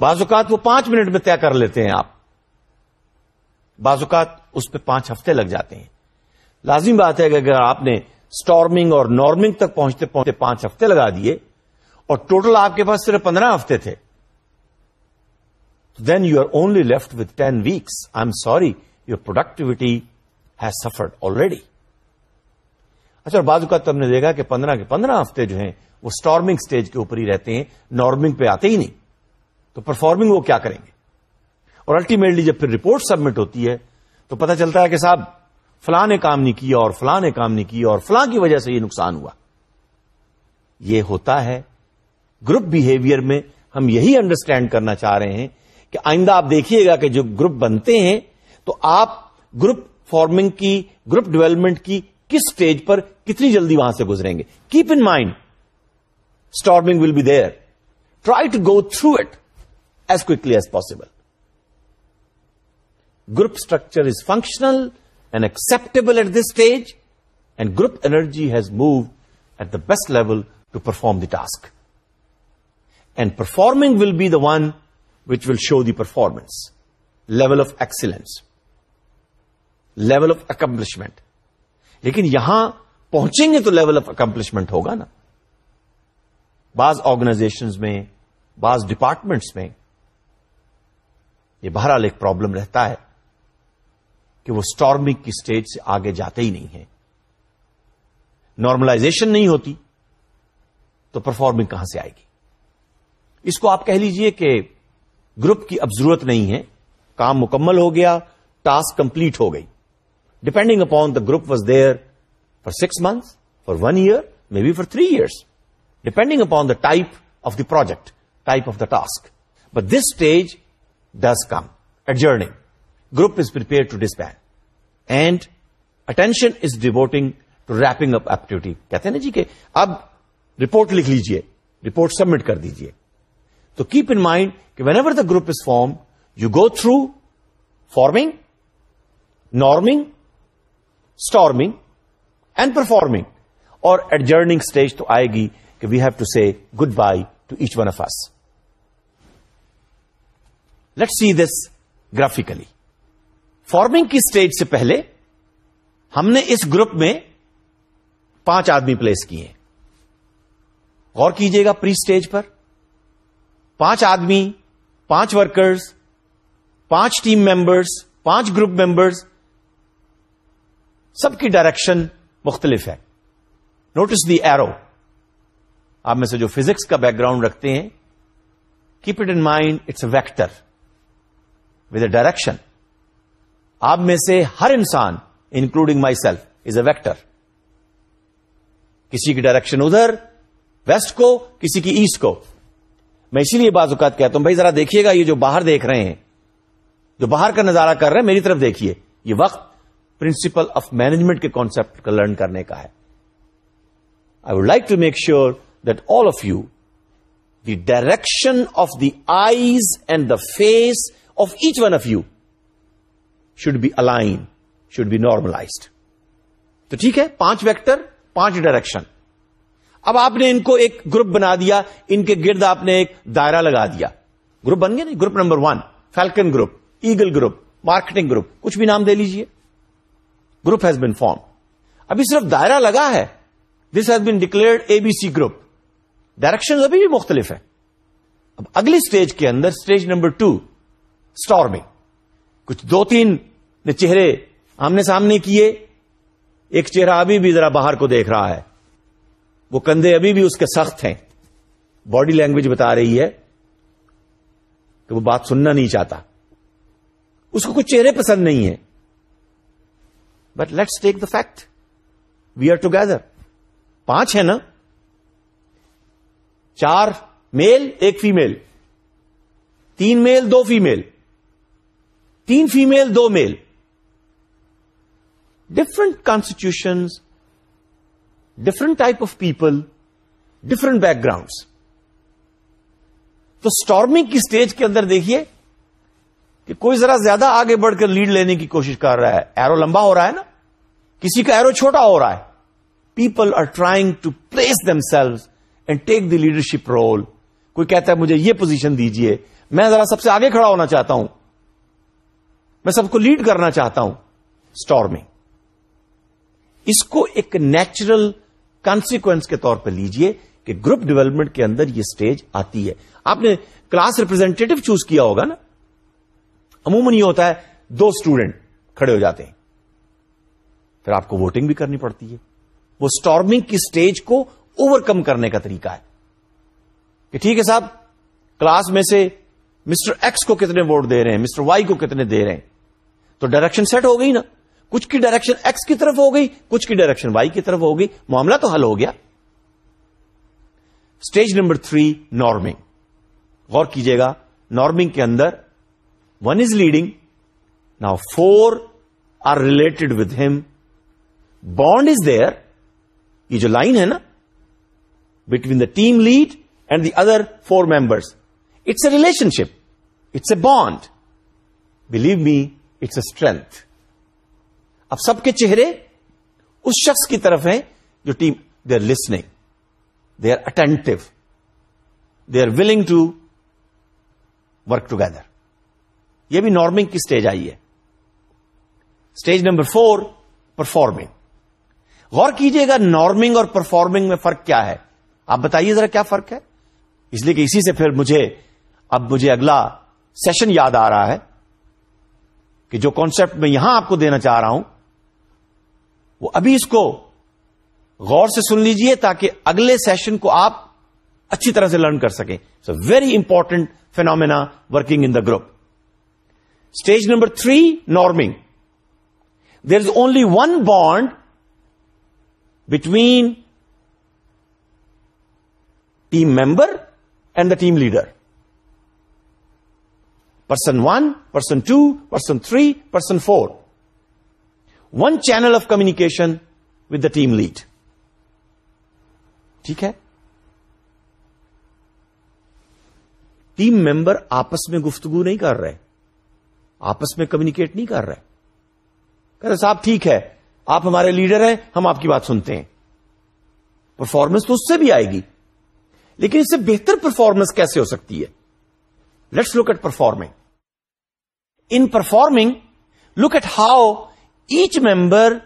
بعض اوقات وہ پانچ منٹ میں طے کر لیتے ہیں آپ بعض اوقات اس پہ پانچ ہفتے لگ جاتے ہیں لازمی بات ہے کہ اگر آپ نے اسٹارمنگ اور نارمنگ تک پہنچتے پہنچتے پانچ ہفتے لگا دیے اور ٹوٹل آپ کے پاس صرف پندرہ ہفتے تھے then you are only left with ten weeks I'm sorry your productivity has suffered already اچھا بعض اوقات نے دیکھا کہ پندرہ کے پندرہ ہفتے جو ہیں وہ اسٹارمنگ اسٹیج کے اوپر ہی رہتے ہیں نارمنگ پہ آتے ہی نہیں تو پرفارمنگ وہ کیا کریں گے اور الٹیمیٹلی جب پھر رپورٹ سبمٹ ہوتی ہے تو پتہ چلتا ہے کہ صاحب فلاں نے کام نہیں کیا اور فلاں نے کام نہیں کیا اور فلاں کی وجہ سے یہ نقصان ہوا یہ ہوتا ہے گروپ بہیویئر میں ہم یہی انڈرسٹینڈ کرنا چاہ رہے ہیں کہ آئندہ آپ دیکھیے گا کہ جو گروپ بنتے ہیں تو آپ گروپ فارمنگ کی گروپ ڈیولپمنٹ کی کس سٹیج پر کتنی جلدی وہاں سے گزریں گے keep in mind storming will be there try to go through it as quickly as possible group structure is functional and acceptable at this stage and group energy has move at the best level to perform the task and performing will be the one which will show the performance level of excellence level of accomplishment لیکن یہاں پہنچیں گے تو level of accomplishment ہوگا نا بعض organisations میں بعض ڈپارٹمنٹس میں یہ بہرحال ایک پرابلم رہتا ہے کہ وہ اسٹارمنگ کی اسٹیج سے آگے جاتے ہی نہیں ہیں نارملائزیشن نہیں ہوتی تو پرفارمنگ کہاں سے آئے گی اس کو آپ کہہ لیجئے کہ گروپ کی اب ضرورت نہیں ہے کام مکمل ہو گیا ٹاسک کمپلیٹ ہو گئی depending upon the group was there for six months for one year maybe for three years depending upon the type of the project type of the task but this stage does come adjourning group is pretension is devoting to wrapping up activity کہتے ہیں نا جی کہ اب report لکھ لیجیے report submit کر دیجیے تو کیپ ان مائنڈ کہ whenever the group is form you go through forming norming storming and performing اور ایڈ جرنگ اسٹیج تو آئے گی کہ we have to see goodbye to each one of us let see this graphically forming کی stage سے پہلے ہم نے اس گروپ میں پانچ آدمی پلیس کیے غور کیجیے گا پری اسٹیج پر پانچ آدمی پانچ ورکرز پانچ ٹیم ممبرس پانچ گروپ ممبرس سب کی ڈائریکشن مختلف ہے نوٹس دی ایرو آپ میں سے جو فزکس کا بیک گراؤنڈ رکھتے ہیں keep it in mind it's a vector with a direction آپ میں سے ہر انسان including myself is a vector کسی کی ڈائریکشن ادھر ویسٹ کو کسی کی ایسٹ کو میں اسی لیے بعض اوقات کہتا ہوں بھائی ذرا دیکھیے گا یہ جو باہر دیکھ رہے ہیں جو باہر کا نظارہ کر رہے ہیں میری طرف دیکھیے یہ وقت پرنسپل آف مینجمنٹ کے کانسپٹ کا لرن کرنے کا ہے I would like to make sure direction of the eyes and the face of each one of you should be الا شوڈ بی نارملائزڈ تو ٹھیک ہے پانچ ویکٹر پانچ ڈائریکشن اب آپ نے ان کو ایک گروپ بنا دیا ان کے گرد آپ نے ایک دائرہ لگا دیا گروپ بن گیا نہیں group number one falcon group eagle group marketing group کچھ بھی نام دے لیجئے گروپ ہیز بین فارم ابھی صرف دائرہ لگا ہے this has been declared A B C group direction ابھی بھی مختلف ہے اب اگلی اسٹیج کے اندر اسٹیج نمبر ٹو اسٹور میں کچھ دو تین چہرے آمنے سامنے کیے ایک چہرہ ابھی بھی ذرا باہر کو دیکھ رہا ہے وہ کندھے ابھی بھی اس کے سخت ہیں باڈی لینگویج بتا رہی ہے کہ وہ بات سننا نہیں چاہتا اس کو کچھ چہرے پسند نہیں ہے but let's take the fact we are together پانچ ہے نا چار میل ایک فیمل تین میل دو فیمل تین female do male different constitution different type of people different backgrounds تو اسٹارمنگ کی اسٹیج کے اندر دیکھیے کہ کوئی ذرا زیادہ آگے بڑھ کر لیڈ لینے کی کوشش کر رہا ہے ایرو لمبا ہو رہا ہے نا کسی کا ایرو چھوٹا ہو رہا ہے people are trying to place themselves and take the leadership role کوئی کہتا ہے مجھے یہ پوزیشن دیجیے میں ذرا سب سے آگے کھڑا ہونا چاہتا ہوں میں سب کو لیڈ کرنا چاہتا ہوں اسٹور میں اس کو ایک نیچرل کانسیکوینس کے طور پہ لیجیے کہ گروپ ڈیولپمنٹ کے اندر یہ اسٹیج آتی ہے آپ نے کلاس ریپرزینٹیو چوز کیا ہوگا نا عموماً یہ ہوتا ہے دو اسٹوڈینٹ کھڑے ہو جاتے ہیں پھر آپ کو ووٹنگ بھی کرنی پڑتی ہے وہ اسٹارمنگ کی اسٹیج کو اوور کم کرنے کا طریقہ ہے کہ ٹھیک ہے صاحب کلاس میں سے مسٹر ایکس کو کتنے ووٹ دے رہے ہیں مسٹر وائی کو کتنے دے رہے ہیں تو ڈائریکشن سیٹ ہو گئی نا کچھ کی ڈائریکشن ایکس کی طرف ہو گئی کچھ کی ڈائریکشن وائی کی طرف ہو گئی معاملہ تو حل ہو گیا اسٹیج نمبر تھری نارمنگ غور کیجیے گا نارمنگ کے اندر ون از لیڈنگ نا four are related with him bond is there یہ جو لائن ہے نا between the team lead and the other four members it's a relationship it's a bond believe me it's a strength اب سب کے چہرے اس شخص کی طرف ہیں جو team they are listening they are attentive they are willing to work together یہ بھی نارمنگ کی اسٹیج آئی ہے اسٹیج نمبر فور پرفارمنگ غور کیجئے گا نارمنگ اور پرفارمنگ میں فرق کیا ہے آپ بتائیے ذرا کیا فرق ہے اس لیے کہ اسی سے پھر مجھے اب مجھے اگلا سیشن یاد آ رہا ہے کہ جو کانسپٹ میں یہاں آپ کو دینا چاہ رہا ہوں وہ ابھی اس کو غور سے سن لیجئے تاکہ اگلے سیشن کو آپ اچھی طرح سے لرن کر سکیں very important phenomena working in the group stage number three norming there is only one bond between team member and the team leader person one person two person three person four one channel of communication with the team lead ٹھیک ہے team member آپس میں گفتگو نہیں کر رہے آپس میں کمیونکیٹ نہیں کر رہے کہہ رہے صاحب ٹھیک ہے آپ ہمارے لیڈر ہیں ہم آپ کی بات سنتے ہیں پرفارمنس تو اس سے بھی آئے گی لیکن اس سے بہتر پرفارمنس کیسے ہو سکتی ہے let's look at performing in performing look at how each member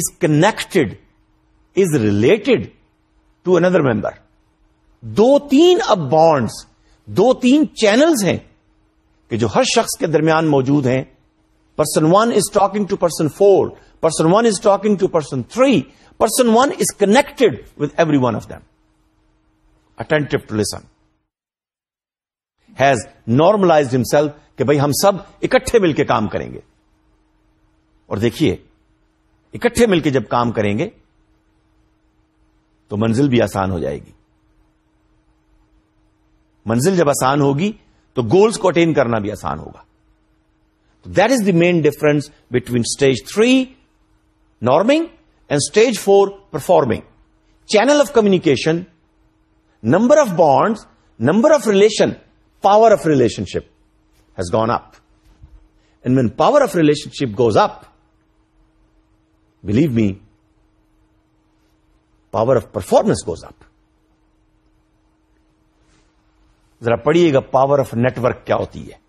is connected is related to another member دو تین اب بانڈس دو تین چینلز ہیں کہ جو ہر شخص کے درمیان موجود ہیں person one is talking to person four person one is talking to person three person one is connected with every one of them attentive to listen has normalize himself کہ بھائی ہم سب اکٹھے مل کے کام کریں گے اور دیکھیے اکٹھے مل کے جب کام کریں گے تو منزل بھی آسان ہو جائے گی منزل جب آسان ہوگی تو گولز کو اٹین کرنا بھی آسان ہوگا that is the main difference between stage three norming and stage four performing channel of communication number of bond number of relation power of relationship has gone up and main power of relationship goes up believe me power of performance goes up ذرا پڑھیے گا power of network کیا ہوتی ہے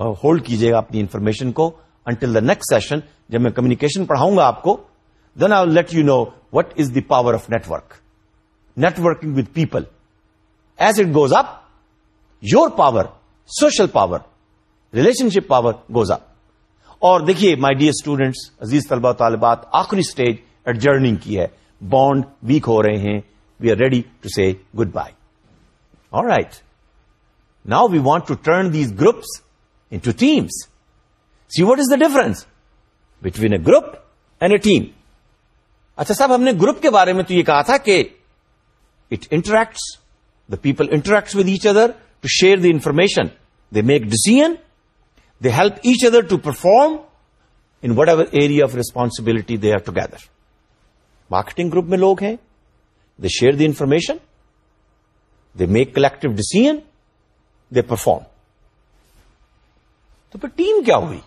اور hold کیجیے گا اپنی انفارمیشن کو انٹل دا نیکسٹ سیشن جب میں کمیونیکیشن پڑھاؤں گا آپ کو then I let you know what is the power of network networking with people as it goes up your power social power relationship power goes up اور دیکھیے my dear students عزیز طلبہ و طالبات آخری اسٹیج ایڈجرننگ کی ہے bond weak ہو رہے ہیں we are ready to see good bye right now we want to turn these groups into teams see what is the difference between a group and a team اچھا صاحب ہم نے group کے بارے میں تو یہ کہا تھا کہ interacts the people interact with each other to share the information the make decision they help each other to perform in whatever area of responsibility they are together marketing group میں لوگ ہیں they share the information they make collective decision they perform تو team کیا ہوئی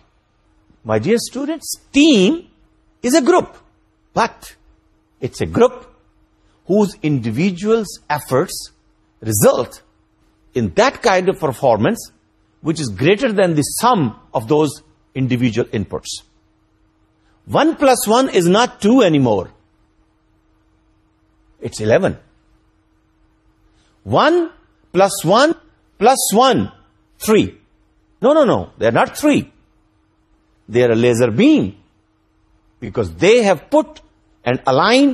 my dear student team is a group but it's a group whose individual's efforts result in that kind of performance which is greater than the sum of those individual inputs. 1 plus 1 is not 2 anymore. It's 11. 1 plus 1 plus 1, 3. No, they are not 3. They are a laser beam, because they have put and aligned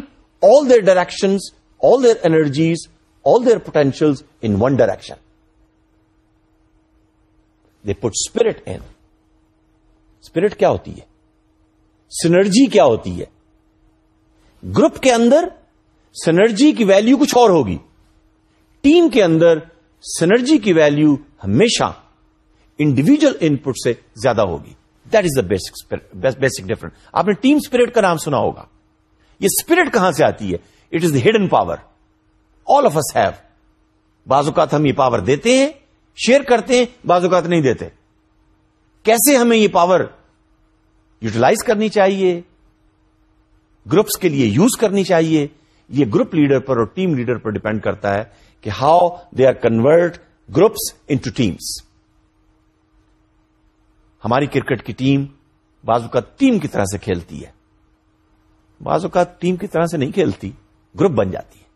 all their direction all their energies all their potential in one direction they put spirit in spirit کیا ہوتی ہے synergy کیا ہوتی ہے group کے اندر synergy کی value کچھ اور ہوگی ٹیم کے اندر سنرجی کی ویلو ہمیشہ انڈیویجل ان پٹ سے زیادہ ہوگی that is the basic basic difference آپ نے ٹیم اسپرٹ کا نام سنا ہوگا یہ اسپرٹ کہاں سے آتی ہے it is the hidden power all of us have بعض اوقات ہم یہ پاور دیتے ہیں شیئر کرتے ہیں بعض اوقات نہیں دیتے کیسے ہمیں یہ پاور یوٹیلائز کرنی چاہیے گروپس کے لیے یوز کرنی چاہیے یہ گروپ لیڈر پر اور ٹیم لیڈر پر ڈپینڈ کرتا ہے کہ how they are convert groups into teams ہماری کرکٹ کی ٹیم بازو کا ٹیم کی طرح سے کھیلتی ہے بعض اوقات ٹیم کی طرح سے نہیں کھیلتی گروپ بن جاتی ہے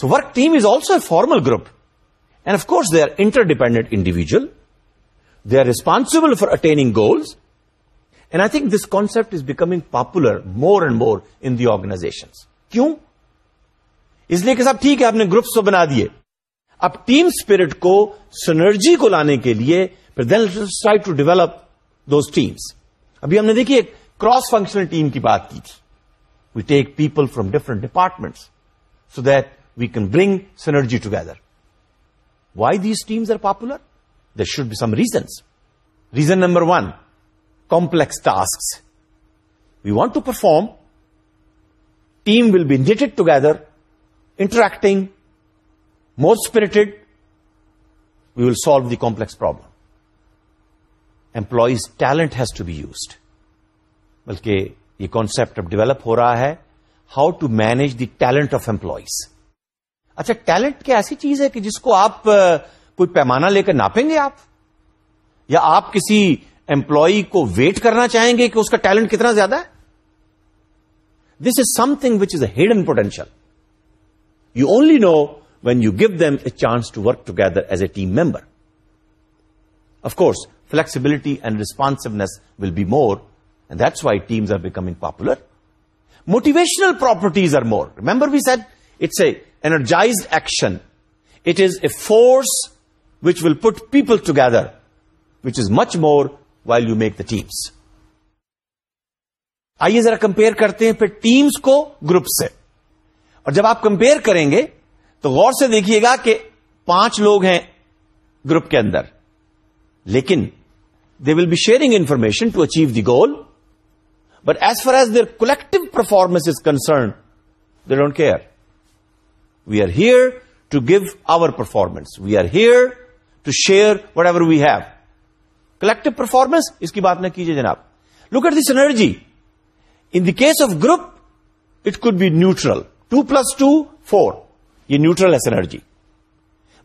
so work team is also a formal group and of course they are interdependent individual they are responsible for attaining goals and I think this concept is becoming popular more and more in the organisation کیوں اس لیے کہ صاحب ٹھیک ہے آپ نے groups تو بنا دیے اب ٹیم اسپرٹ کو سنرجی کو لانے کے لیے then try to develop those teams ابھی ہم نے دیکھیے کراس فنکشنل ٹیم کی بات کی تھی we take people from different department so that we can bring synergy together why these teams are popular there should be some reasons reason number one complex task we want to perform team will be knitted together interacting more spirited we will solve the complex problem employees talent has to be used بلکہ یہ concept اب develop ہو رہا ہے how to manage the talent of employees اچھا talent کیا ایسی چیز ہے کہ جس کو آپ کوئی پیمانہ لے کر ناپیں گے آپ یا آپ کسی امپلائی کو ویٹ کرنا چاہیں گے کہ اس کا ٹیلنٹ کتنا زیادہ ہے this is something which is a hidden potential you only know when you give them a chance to work together as a team member course flexibility and responsiveness will be more proper motivational properties are more remember we said it's a energise action it is a force which will put people together which is much more why you make the teams آئیے ذرا compare کرتے ہیں پھر teams کو group سے اور جب آپ کمپیئر کریں گے تو غور سے دیکھیے گا کہ پانچ لوگ ہیں گروپ کے اندر لیکن they will be sharing information to achieve the goal as far as their collective performance is concern they don't care we are here to give our performance we are here to share whatever we have collective performance اس کی بات نہ کیجیے جناب look at this energy in the case of group it could be neutral two plus two four یہ neutral ہے synergy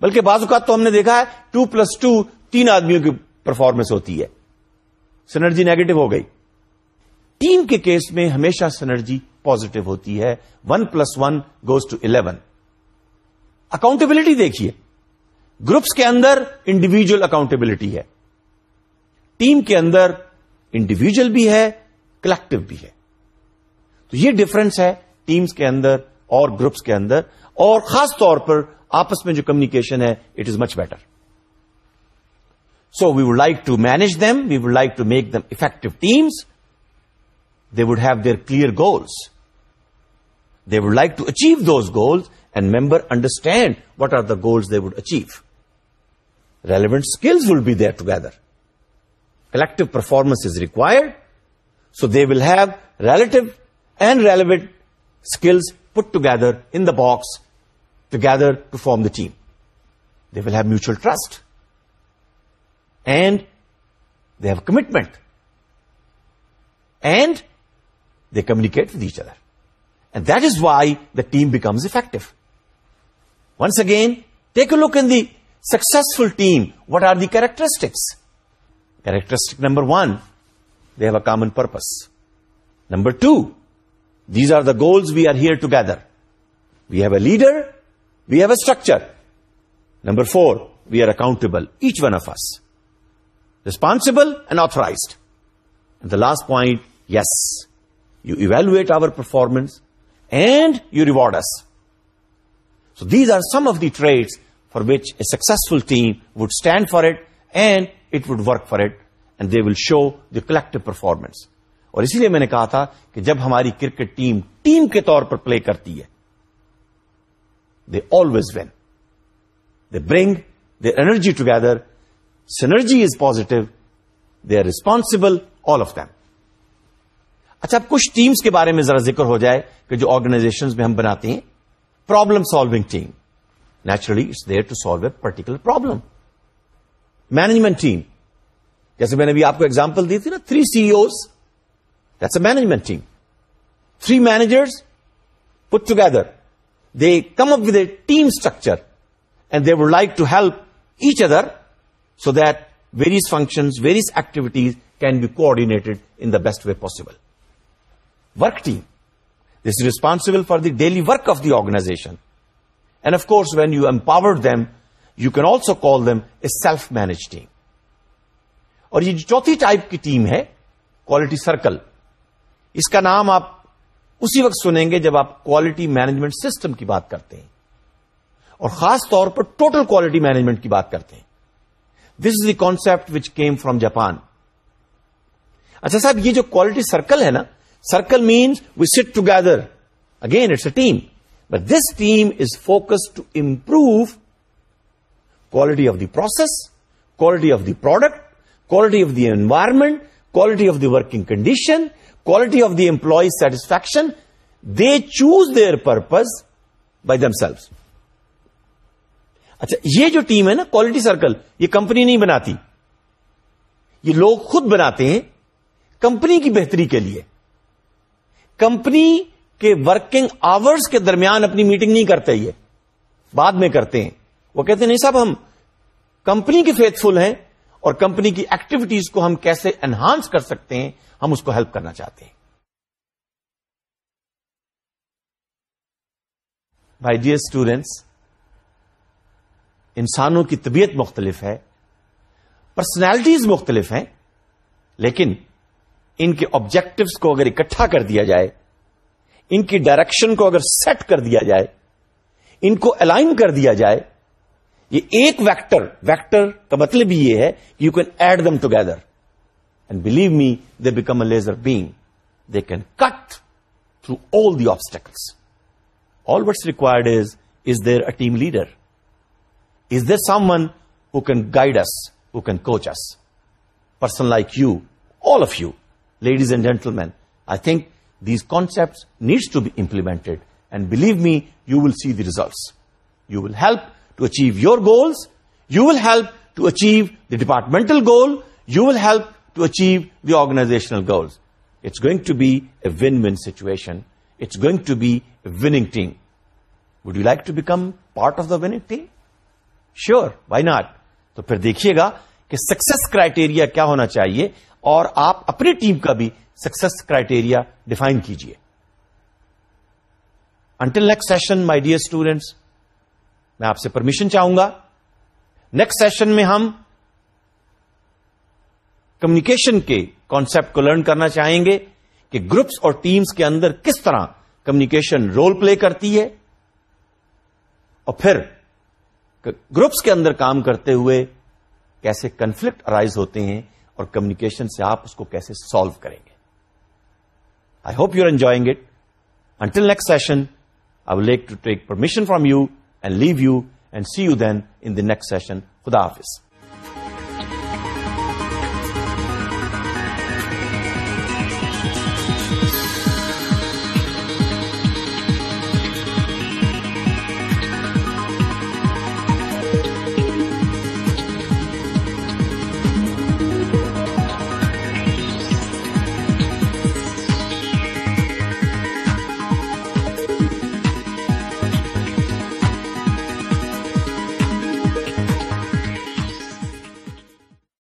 بلکہ بعض اوقات تو ہم نے دیکھا ہے ٹو پلس ٹو تین آدمیوں کی پرفارمنس ہوتی ہے سنرجی نیگیٹو ہو گئی ٹیم کے کیس میں ہمیشہ سنرجی پوزیٹو ہوتی ہے one plus one goes to eleven accountability دیکھیے گروپس کے اندر انڈیویجل اکاؤنٹبلٹی ہے ٹیم کے اندر انڈیویجل بھی ہے کلیکٹو بھی ہے تو یہ ڈفرنس ہے ٹیمز کے اندر اور گروپس کے اندر اور خاص طور پر آپس میں جو کمیونیکیشن ہے it is much better so we would like to manage them we would like to make them effective teams They would have their clear goals. They would like to achieve those goals, and member understand what are the goals they would achieve. Relevant skills will be there together. Collective performance is required, so they will have relative and relevant skills put together in the box together to form the team. They will have mutual trust, and they have commitment, and they communicate with each other. And that is why the team becomes effective. Once again, take a look in the successful team. What are the characteristics? Characteristic number one, they have a common purpose. Number two, these are the goals we are here together. We have a leader, we have a structure. Number four, we are accountable, each one of us. Responsible and authorized. And the last point, yes, you evaluate our performance and you reward us so these are some of the traits for which a successful team would stand for it and it would work for it and they will show the collective performance اور اسی لیے میں نے کہا تھا کہ جب ہماری کرکٹ ٹیم ٹیم کے طور پر پلے کرتی ہے they always when they bring energy together synergy is positive they are responsible all of them اچھا اب کچھ ٹیمز کے بارے میں ذرا ذکر ہو جائے کہ جو آرگنائزیشن میں ہم بناتے ہیں problem solving team naturally it's there to solve a particular problem management team جیسے میں نے بھی آپ کو ایگزامپل دی تھی نا three C Os that's a management team three managers put together they come up with a team structure and they would like to help each other so that various functions various activities can be coordinated in the best way possible work team this responsible for the daily work of the organisation and of course when you empower them you can also call them a self manage team اور یہ چوتھی type کی team ہے quality circle اس کا نام آپ اسی وقت سنیں گے جب آپ کوالٹی مینجمنٹ سسٹم کی بات کرتے ہیں اور خاص طور پر ٹوٹل کوالٹی مینجمنٹ کی بات کرتے ہیں this is the concept which came from Japan اچھا صاحب یہ جو کوالٹی سرکل ہے نا circle means we sit together again it's a team but this team is focus to improve quality of the process quality of the product quality of the environment quality of the working condition quality of the employee satisfaction they choose their purpose by them self اچھا یہ جو team ہے نا quality circle یہ company نہیں بناتی یہ لوگ خود بناتے ہیں کمپنی کی بہتری کے لیے کمپنی کے ورکنگ آورز کے درمیان اپنی میٹنگ نہیں کرتے یہ بعد میں کرتے ہیں وہ کہتے ہیں نہیں صاحب ہم کمپنی کے فیتھ فل ہیں اور کمپنی کی ایکٹیویٹیز کو ہم کیسے انہانس کر سکتے ہیں ہم اس کو ہیلپ کرنا چاہتے ہیں بھائی ڈیئر اسٹوڈینٹس انسانوں کی طبیعت مختلف ہے پرسنالٹیز مختلف ہیں لیکن ان کے آبجیکٹوس کو اگر اکٹھا کر دیا جائے ان کی ڈائریکشن کو اگر سیٹ کر دیا جائے ان کو الائن کر دیا جائے یہ ایک ویکٹر ویکٹر کا مطلب یہ ہے you can add them together and believe me they become a laser beam they can cut through all the obstacles all what's required is is there a team leader is there someone who can guide us who can coach us person like you all of you ladies and gentlemen I think these concept needs to be implement and believe me you will see the result you will help to achieve your goals you will help to achieve the departmental goal you will help to achieve the organisational goals it's going to be a win situation it's going to be a the would you like to become part of the winning thing sure why not تو پھر دیکھیے گا کہ six criteria کیا ہونا چاہیے اور آپ اپنی ٹیم کا بھی سکسس کرائٹیریا ڈیفائن کیجیے until next session my dear students میں آپ سے پرمیشن چاہوں گا نیکسٹ سیشن میں ہم کمیکیشن کے کانسپٹ کو لرن کرنا چاہیں گے کہ گروپس اور ٹیمز کے اندر کس طرح کمیکیشن رول پلے کرتی ہے اور پھر گروپس کے اندر کام کرتے ہوئے کیسے کنفلکٹ ارائز ہوتے ہیں اور کمیونیکیشن سے آپ اس کو کیسے سالو کریں گے I hope you are enjoying it until next session I will like to take permission from you and leave you and see you then in the next session خدا حافظ